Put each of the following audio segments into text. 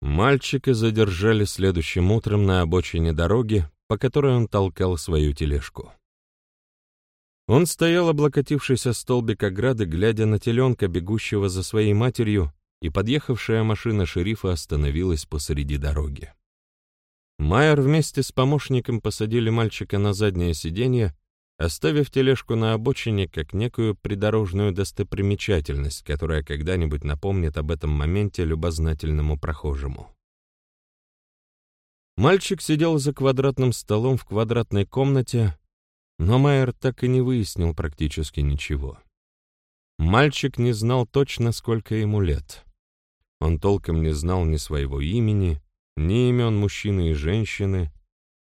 Мальчика задержали следующим утром на обочине дороги, по которой он толкал свою тележку. Он стоял, облокотившись о столбик ограды, глядя на теленка, бегущего за своей матерью, и подъехавшая машина шерифа остановилась посреди дороги. Майер вместе с помощником посадили мальчика на заднее сиденье, оставив тележку на обочине как некую придорожную достопримечательность, которая когда-нибудь напомнит об этом моменте любознательному прохожему. Мальчик сидел за квадратным столом в квадратной комнате, но Майер так и не выяснил практически ничего. Мальчик не знал точно, сколько ему лет. Он толком не знал ни своего имени, ни имен мужчины и женщины,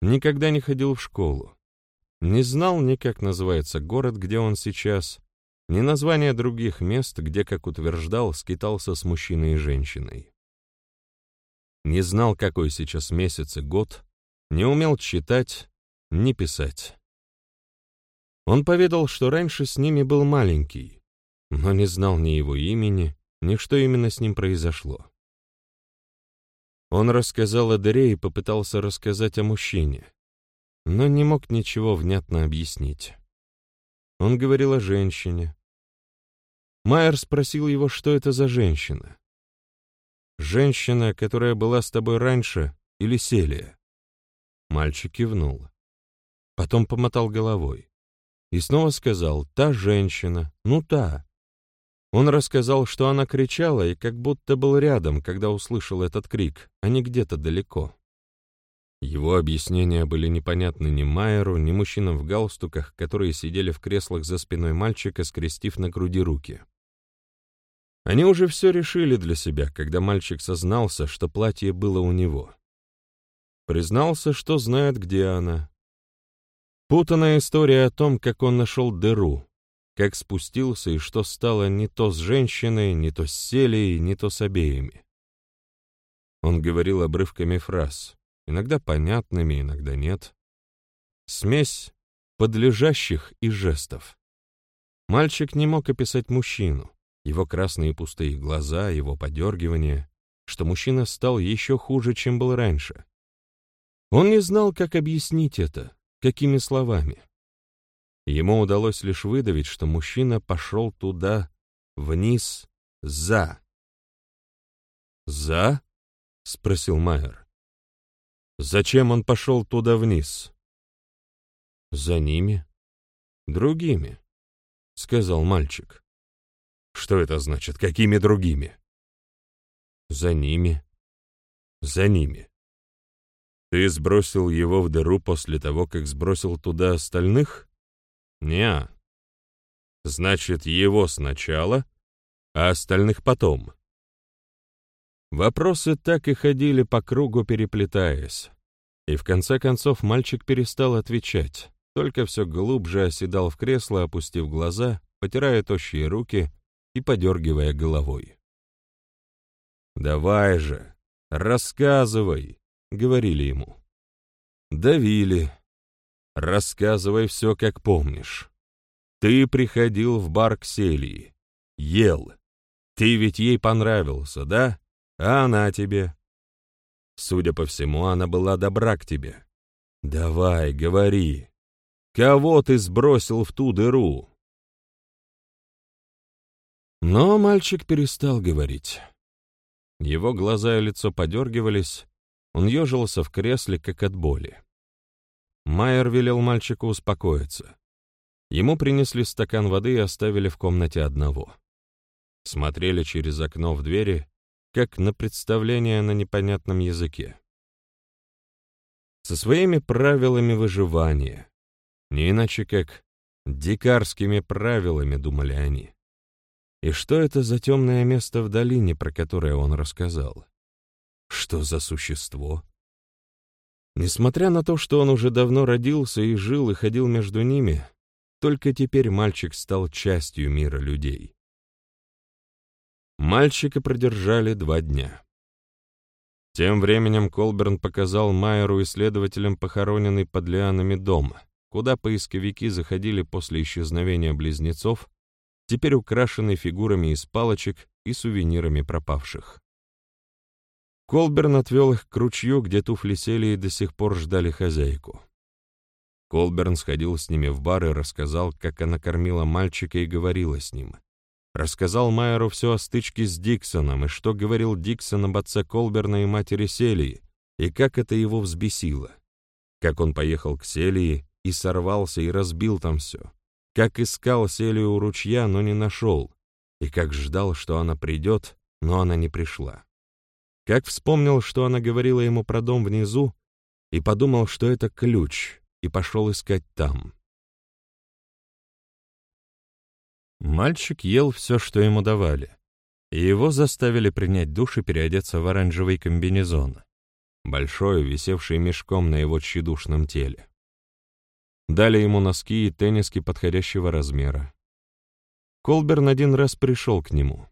никогда не ходил в школу. Не знал ни как называется город, где он сейчас, ни названия других мест, где, как утверждал, скитался с мужчиной и женщиной. Не знал, какой сейчас месяц и год, не умел читать, не писать. Он поведал, что раньше с ними был маленький, но не знал ни его имени, ни что именно с ним произошло. Он рассказал о дыре и попытался рассказать о мужчине, но не мог ничего внятно объяснить. Он говорил о женщине. Майер спросил его, что это за женщина. «Женщина, которая была с тобой раньше, или Селия?» Мальчик кивнул. Потом помотал головой. И снова сказал «та женщина, ну та». Он рассказал, что она кричала и как будто был рядом, когда услышал этот крик, а не где-то далеко. Его объяснения были непонятны ни Майеру, ни мужчинам в галстуках, которые сидели в креслах за спиной мальчика, скрестив на груди руки. Они уже все решили для себя, когда мальчик сознался, что платье было у него. Признался, что знает, где она. Путанная история о том, как он нашел дыру, как спустился и что стало не то с женщиной, не то с Селией, не то с обеими. Он говорил обрывками фраз, иногда понятными, иногда нет. Смесь подлежащих и жестов. Мальчик не мог описать мужчину, его красные пустые глаза, его подергивание, что мужчина стал еще хуже, чем был раньше. Он не знал, как объяснить это, какими словами. Ему удалось лишь выдавить, что мужчина пошел туда, вниз, за. «За?» — спросил Майер. Зачем он пошел туда вниз? За ними. Другими, — сказал мальчик. Что это значит? Какими другими? За ними. За ними. Ты сбросил его в дыру после того, как сбросил туда остальных? Неа. Значит, его сначала, а остальных потом. Вопросы так и ходили по кругу, переплетаясь. И в конце концов мальчик перестал отвечать, только все глубже оседал в кресло, опустив глаза, потирая тощие руки и подергивая головой. «Давай же, рассказывай», — говорили ему. Давили. «Рассказывай все, как помнишь. Ты приходил в бар к Селии, ел. Ты ведь ей понравился, да?» А она тебе? Судя по всему, она была добра к тебе. Давай, говори. Кого ты сбросил в ту дыру? Но мальчик перестал говорить. Его глаза и лицо подергивались, он ежился в кресле, как от боли. Майер велел мальчику успокоиться. Ему принесли стакан воды и оставили в комнате одного. Смотрели через окно в двери, как на представление на непонятном языке. Со своими правилами выживания, не иначе как дикарскими правилами, думали они. И что это за темное место в долине, про которое он рассказал? Что за существо? Несмотря на то, что он уже давно родился и жил и ходил между ними, только теперь мальчик стал частью мира людей. Мальчика продержали два дня. Тем временем Колберн показал Майеру исследователям похороненный под лианами дом, куда поисковики заходили после исчезновения близнецов, теперь украшенный фигурами из палочек и сувенирами пропавших. Колберн отвел их к ручью, где туфли сели и до сих пор ждали хозяйку. Колберн сходил с ними в бар и рассказал, как она кормила мальчика и говорила с ним. Рассказал Майеру все о стычке с Диксоном и что говорил Диксон об отце Колберна и матери Селии, и как это его взбесило. Как он поехал к Селии и сорвался и разбил там все. Как искал Селию у ручья, но не нашел. И как ждал, что она придет, но она не пришла. Как вспомнил, что она говорила ему про дом внизу, и подумал, что это ключ, и пошел искать там. Мальчик ел все, что ему давали, и его заставили принять душ и переодеться в оранжевый комбинезон, большой, висевший мешком на его тщедушном теле. Дали ему носки и тенниски подходящего размера. Колберн один раз пришел к нему.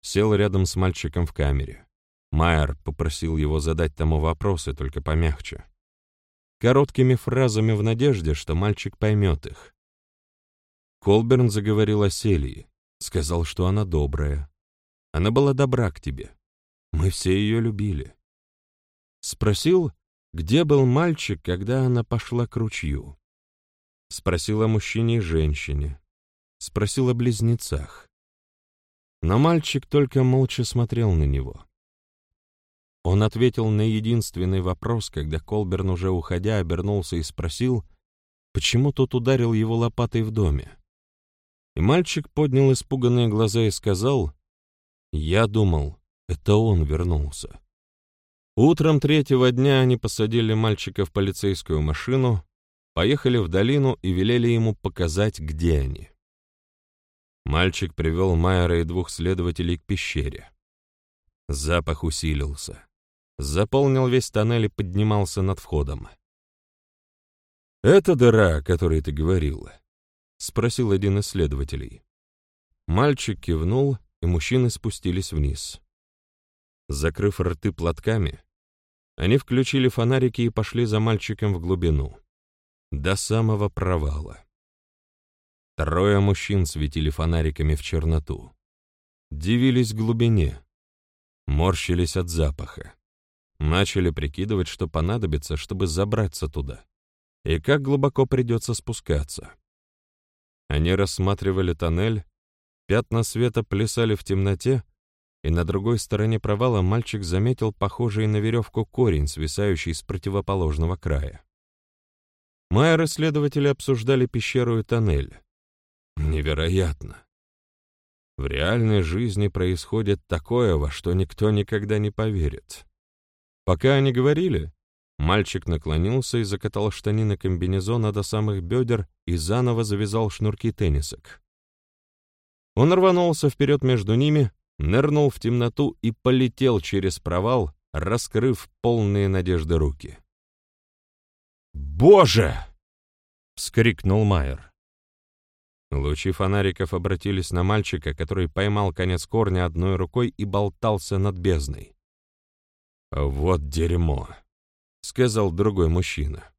Сел рядом с мальчиком в камере. Майер попросил его задать тому вопросы, только помягче. Короткими фразами в надежде, что мальчик поймет их. Колберн заговорил о Селии, сказал, что она добрая. Она была добра к тебе. Мы все ее любили. Спросил, где был мальчик, когда она пошла к ручью. Спросил о мужчине и женщине. Спросил о близнецах. Но мальчик только молча смотрел на него. Он ответил на единственный вопрос, когда Колберн, уже уходя, обернулся и спросил, почему тот ударил его лопатой в доме. И мальчик поднял испуганные глаза и сказал, «Я думал, это он вернулся». Утром третьего дня они посадили мальчика в полицейскую машину, поехали в долину и велели ему показать, где они. Мальчик привел Майера и двух следователей к пещере. Запах усилился. Заполнил весь тоннель и поднимался над входом. «Это дыра, о которой ты говорил?» — спросил один из следователей. Мальчик кивнул, и мужчины спустились вниз. Закрыв рты платками, они включили фонарики и пошли за мальчиком в глубину. До самого провала. Трое мужчин светили фонариками в черноту. Дивились глубине. Морщились от запаха. Начали прикидывать, что понадобится, чтобы забраться туда. И как глубоко придется спускаться. Они рассматривали тоннель, пятна света плясали в темноте, и на другой стороне провала мальчик заметил похожий на веревку корень, свисающий с противоположного края. Майер исследователи обсуждали пещеру и тоннель. Невероятно. В реальной жизни происходит такое, во что никто никогда не поверит. Пока они говорили, мальчик наклонился и закатал штанины комбинезона до самых бедер и заново завязал шнурки теннисок. Он рванулся вперед между ними, нырнул в темноту и полетел через провал, раскрыв полные надежды руки. «Боже!» — вскрикнул Майер. Лучи фонариков обратились на мальчика, который поймал конец корня одной рукой и болтался над бездной. «Вот дерьмо», — сказал другой мужчина.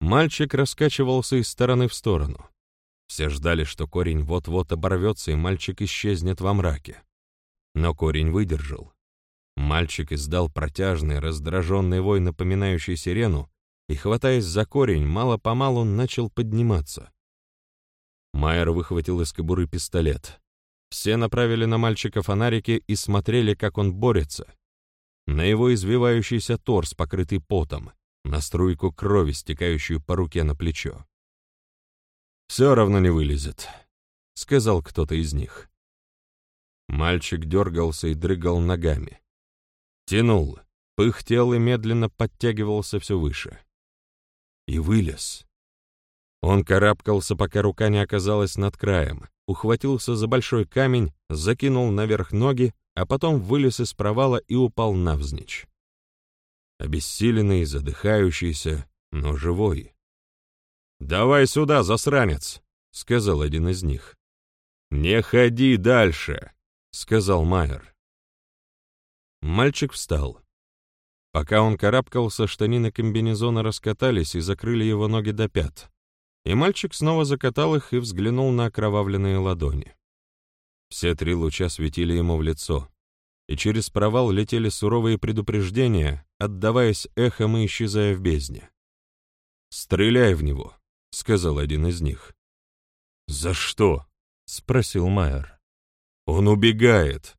Мальчик раскачивался из стороны в сторону. Все ждали, что корень вот-вот оборвется, и мальчик исчезнет во мраке. Но корень выдержал. Мальчик издал протяжный, раздраженный вой, напоминающий сирену, и, хватаясь за корень, мало-помалу начал подниматься. Майер выхватил из кобуры пистолет. Все направили на мальчика фонарики и смотрели, как он борется. На его извивающийся торс, покрытый потом, на струйку крови, стекающую по руке на плечо. «Все равно не вылезет», — сказал кто-то из них. Мальчик дергался и дрыгал ногами. Тянул, пыхтел и медленно подтягивался все выше. И вылез. Он карабкался, пока рука не оказалась над краем, ухватился за большой камень, закинул наверх ноги, а потом вылез из провала и упал навзничь. Обессиленный, задыхающийся, но живой. «Давай сюда, засранец!» — сказал один из них. «Не ходи дальше!» — сказал Майер. Мальчик встал. Пока он карабкался, штанины комбинезона раскатались и закрыли его ноги до пят. И мальчик снова закатал их и взглянул на окровавленные ладони. Все три луча светили ему в лицо. и через провал летели суровые предупреждения, отдаваясь эхом и исчезая в бездне. «Стреляй в него», — сказал один из них. «За что?» — спросил Майер. «Он убегает».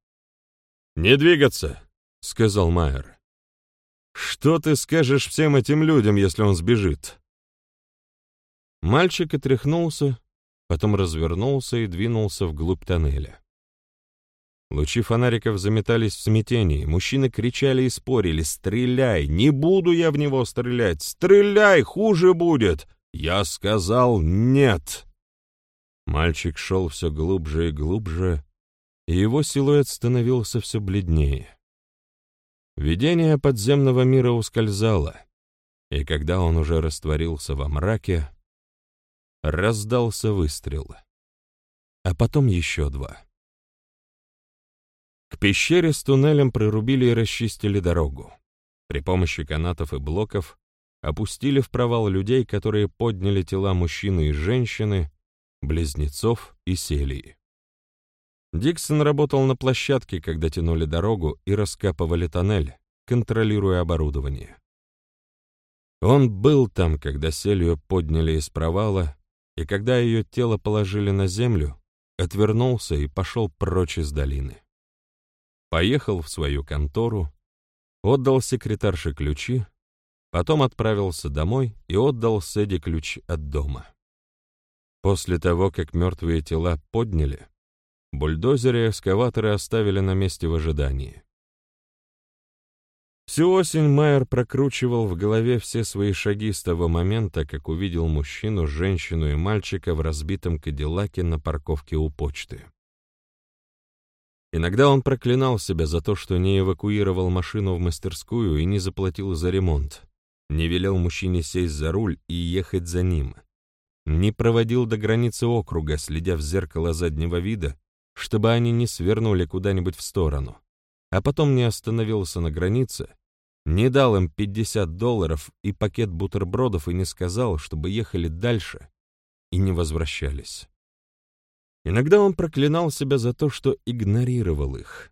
«Не двигаться», — сказал Майер. «Что ты скажешь всем этим людям, если он сбежит?» Мальчик отряхнулся, потом развернулся и двинулся вглубь тоннеля. Лучи фонариков заметались в смятении, мужчины кричали и спорили «Стреляй! Не буду я в него стрелять! Стреляй! Хуже будет!» Я сказал «нет!» Мальчик шел все глубже и глубже, и его силуэт становился все бледнее. Видение подземного мира ускользало, и когда он уже растворился во мраке, раздался выстрел, а потом еще два. К пещере с туннелем прорубили и расчистили дорогу. При помощи канатов и блоков опустили в провал людей, которые подняли тела мужчины и женщины, близнецов и селии. Диксон работал на площадке, когда тянули дорогу и раскапывали тоннель, контролируя оборудование. Он был там, когда Селию подняли из провала, и когда ее тело положили на землю, отвернулся и пошел прочь из долины поехал в свою контору, отдал секретарше ключи, потом отправился домой и отдал Сэдди ключ от дома. После того, как мертвые тела подняли, бульдозеры и эскаваторы оставили на месте в ожидании. Всю осень Майер прокручивал в голове все свои шаги с того момента, как увидел мужчину, женщину и мальчика в разбитом кадиллаке на парковке у почты. Иногда он проклинал себя за то, что не эвакуировал машину в мастерскую и не заплатил за ремонт, не велел мужчине сесть за руль и ехать за ним, не проводил до границы округа, следя в зеркало заднего вида, чтобы они не свернули куда-нибудь в сторону, а потом не остановился на границе, не дал им 50 долларов и пакет бутербродов и не сказал, чтобы ехали дальше и не возвращались. Иногда он проклинал себя за то, что игнорировал их.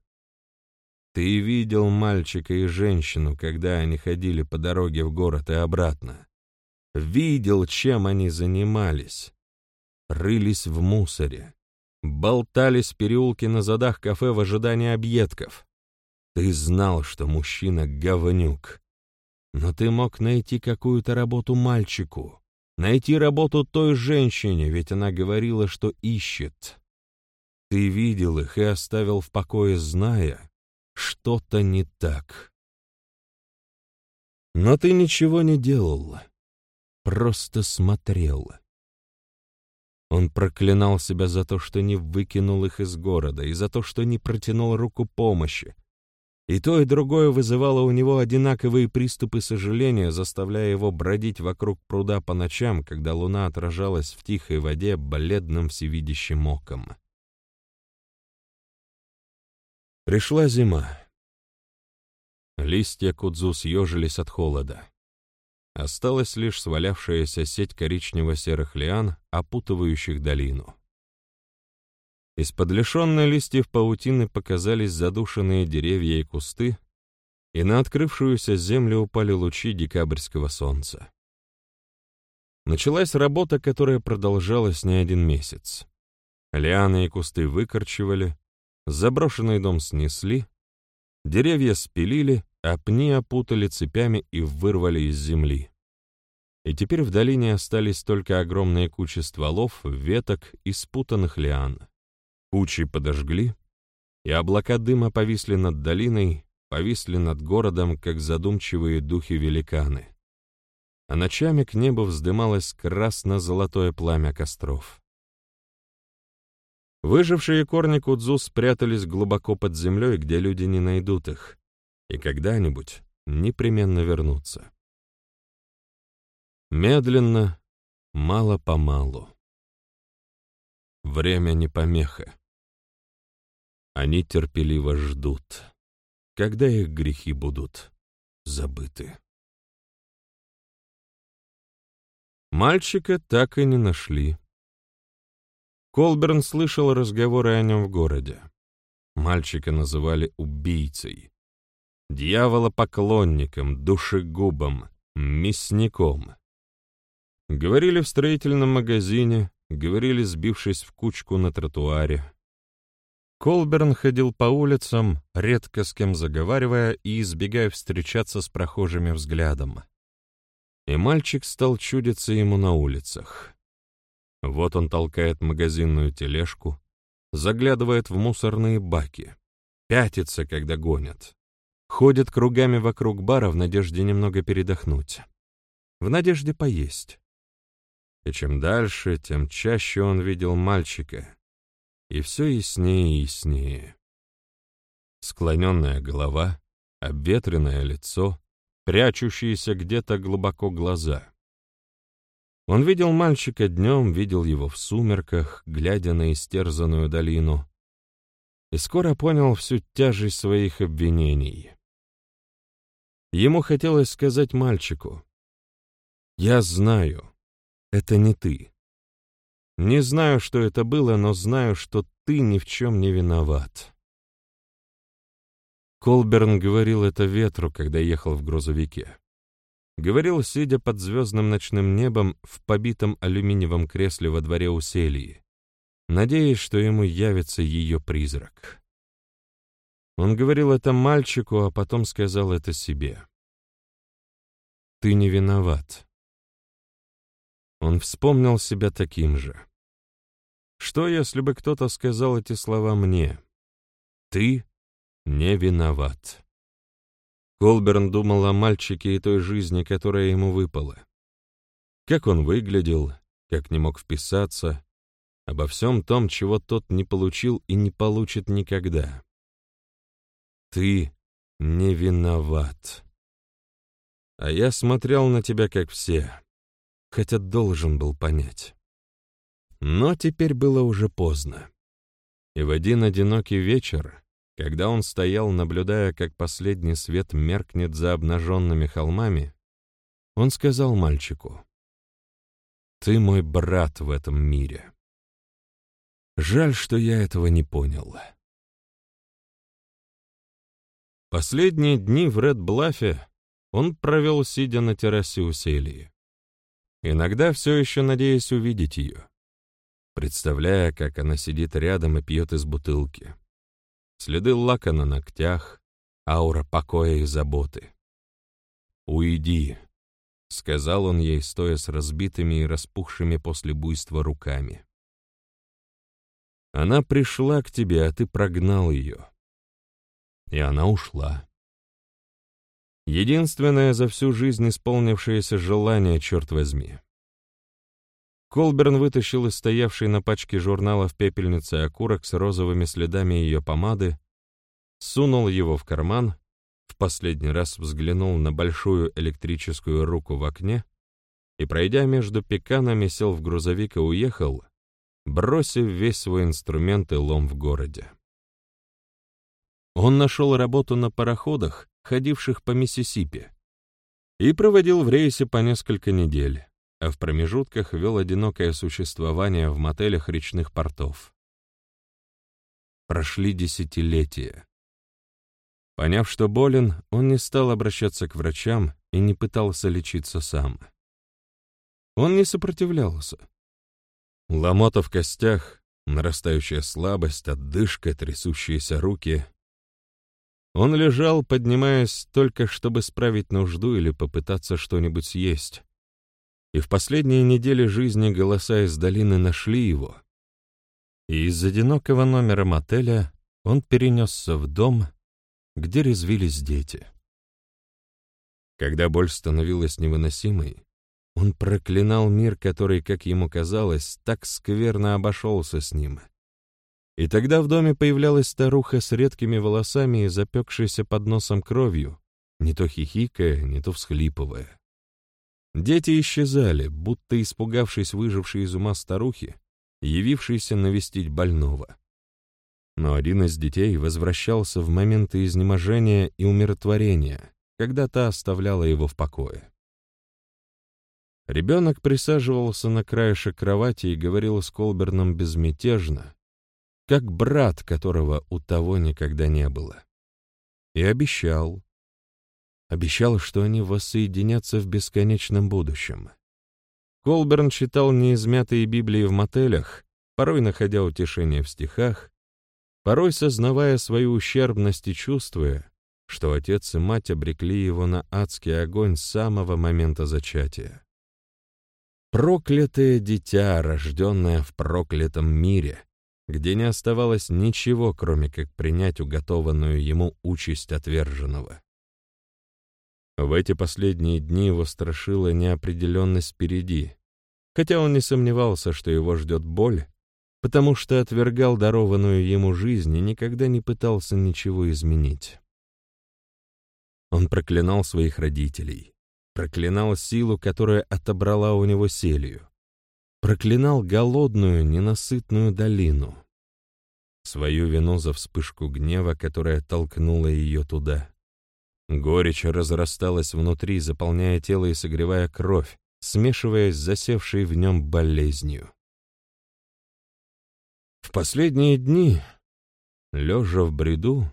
Ты видел мальчика и женщину, когда они ходили по дороге в город и обратно. Видел, чем они занимались. Рылись в мусоре. Болтались в переулке на задах кафе в ожидании объедков. Ты знал, что мужчина — говнюк. Но ты мог найти какую-то работу мальчику. Найти работу той женщине, ведь она говорила, что ищет. Ты видел их и оставил в покое, зная, что-то не так. Но ты ничего не делал, просто смотрел. Он проклинал себя за то, что не выкинул их из города, и за то, что не протянул руку помощи, и то, и другое вызывало у него одинаковые приступы сожаления, заставляя его бродить вокруг пруда по ночам, когда луна отражалась в тихой воде бледным всевидящим оком. Пришла зима. Листья кудзу съежились от холода. Осталась лишь свалявшаяся сеть коричнево-серых лиан, опутывающих долину. Из-под лишенной листьев паутины показались задушенные деревья и кусты, и на открывшуюся землю упали лучи декабрьского солнца. Началась работа, которая продолжалась не один месяц. Лианы и кусты выкорчевали, заброшенный дом снесли, деревья спилили, а пни опутали цепями и вырвали из земли. И теперь в долине остались только огромные кучи стволов, веток и спутанных лиан. Кучи подожгли, и облака дыма повисли над долиной, повисли над городом, как задумчивые духи-великаны. А ночами к небу вздымалось красно-золотое пламя костров. Выжившие корни кудзу спрятались глубоко под землей, где люди не найдут их, и когда-нибудь непременно вернутся. Медленно, мало-помалу. Время не помеха. Они терпеливо ждут, когда их грехи будут забыты. Мальчика так и не нашли. Колберн слышал разговоры о нем в городе. Мальчика называли убийцей, дьяволопоклонником, душегубом, мясником. Говорили в строительном магазине, говорили, сбившись в кучку на тротуаре. Колберн ходил по улицам, редко с кем заговаривая и избегая встречаться с прохожими взглядом. И мальчик стал чудиться ему на улицах. Вот он толкает магазинную тележку, заглядывает в мусорные баки, пятится, когда гонят, ходит кругами вокруг бара в надежде немного передохнуть, в надежде поесть. И чем дальше, тем чаще он видел мальчика, и все яснее и яснее. Склоненная голова, обветренное лицо, прячущиеся где-то глубоко глаза. Он видел мальчика днем, видел его в сумерках, глядя на истерзанную долину, и скоро понял всю тяжесть своих обвинений. Ему хотелось сказать мальчику, «Я знаю, это не ты. Не знаю, что это было, но знаю, что ты ни в чем не виноват». Колберн говорил это ветру, когда ехал в грузовике. Говорил, сидя под звездным ночным небом в побитом алюминиевом кресле во дворе у Селии, надеясь, что ему явится ее призрак. Он говорил это мальчику, а потом сказал это себе. «Ты не виноват». Он вспомнил себя таким же. Что, если бы кто-то сказал эти слова мне? «Ты не виноват». Колберн думал о мальчике и той жизни, которая ему выпала. Как он выглядел, как не мог вписаться, обо всем том, чего тот не получил и не получит никогда. Ты не виноват. А я смотрел на тебя, как все, хотя должен был понять. Но теперь было уже поздно. И в один одинокий вечер когда он стоял, наблюдая, как последний свет меркнет за обнаженными холмами, он сказал мальчику, «Ты мой брат в этом мире. Жаль, что я этого не понял». Последние дни в Ред-Блафе он провел, сидя на террасе у Селии. Иногда все еще надеясь увидеть ее, представляя, как она сидит рядом и пьет из бутылки следы лака на ногтях, аура покоя и заботы. «Уйди», — сказал он ей, стоя с разбитыми и распухшими после буйства руками. «Она пришла к тебе, а ты прогнал ее». И она ушла. Единственное за всю жизнь исполнившееся желание, черт возьми. Колберн вытащил из стоявшей на пачке журнала в пепельнице окурок с розовыми следами ее помады, сунул его в карман, в последний раз взглянул на большую электрическую руку в окне и, пройдя между пеканами, сел в грузовик и уехал, бросив весь свой инструмент и лом в городе. Он нашел работу на пароходах, ходивших по Миссисипи, и проводил в рейсе по несколько недель а в промежутках вел одинокое существование в мотелях речных портов. Прошли десятилетия. Поняв, что болен, он не стал обращаться к врачам и не пытался лечиться сам. Он не сопротивлялся. Ломота в костях, нарастающая слабость, отдышка, трясущиеся руки. Он лежал, поднимаясь только, чтобы справить нужду или попытаться что-нибудь съесть, и в последние недели жизни голоса из долины нашли его. И из одинокого номера мотеля он перенесся в дом, где резвились дети. Когда боль становилась невыносимой, он проклинал мир, который, как ему казалось, так скверно обошелся с ним. И тогда в доме появлялась старуха с редкими волосами и запекшейся под носом кровью, не то хихикая, не то всхлипывая. Дети исчезали, будто испугавшись выжившей из ума старухи, явившейся навестить больного. Но один из детей возвращался в моменты изнеможения и умиротворения, когда та оставляла его в покое. Ребенок присаживался на краешек кровати и говорил с Колберном безмятежно, как брат, которого у того никогда не было. И обещал. Обещал, что они воссоединятся в бесконечном будущем. Колберн читал неизмятые Библии в мотелях, порой находя утешение в стихах, порой сознавая свою ущербность и чувствуя, что отец и мать обрекли его на адский огонь с самого момента зачатия. Проклятое дитя, рожденное в проклятом мире, где не оставалось ничего, кроме как принять уготованную ему участь отверженного. В эти последние дни его страшила неопределенность впереди, хотя он не сомневался, что его ждет боль, потому что отвергал дарованную ему жизнь и никогда не пытался ничего изменить. Он проклинал своих родителей, проклинал силу, которая отобрала у него селью, проклинал голодную, ненасытную долину, свою вину за вспышку гнева, которая толкнула ее туда. Горечь разрасталась внутри, заполняя тело и согревая кровь, смешиваясь с засевшей в нем болезнью. В последние дни, лежа в бреду,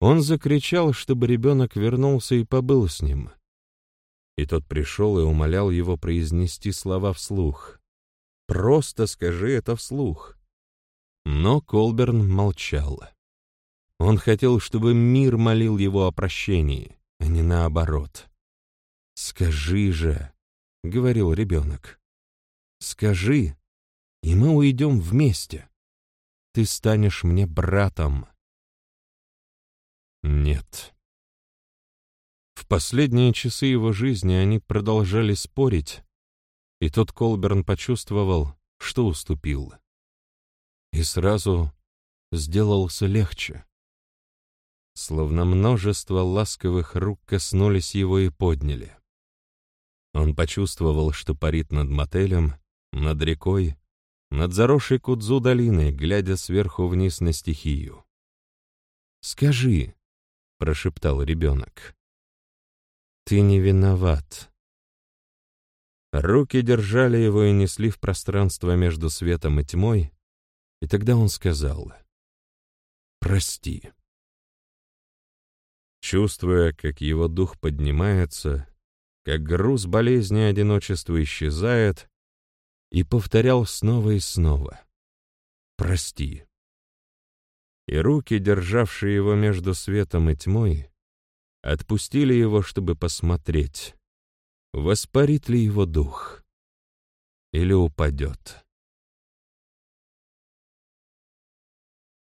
он закричал, чтобы ребенок вернулся и побыл с ним. И тот пришел и умолял его произнести слова вслух. «Просто скажи это вслух». Но Колберн молчал. Он хотел, чтобы мир молил его о прощении, а не наоборот. «Скажи же», — говорил ребенок, — «скажи, и мы уйдем вместе. Ты станешь мне братом». Нет. В последние часы его жизни они продолжали спорить, и тот Колберн почувствовал, что уступил. И сразу сделался легче. Словно множество ласковых рук коснулись его и подняли. Он почувствовал, что парит над мотелем, над рекой, над заросшей кудзу долиной, глядя сверху вниз на стихию. «Скажи», — прошептал ребенок, — «ты не виноват». Руки держали его и несли в пространство между светом и тьмой, и тогда он сказал «Прости». Чувствуя, как его дух поднимается, как груз болезни и одиночества исчезает, и повторял снова и снова «Прости». И руки, державшие его между светом и тьмой, отпустили его, чтобы посмотреть, воспарит ли его дух или упадет.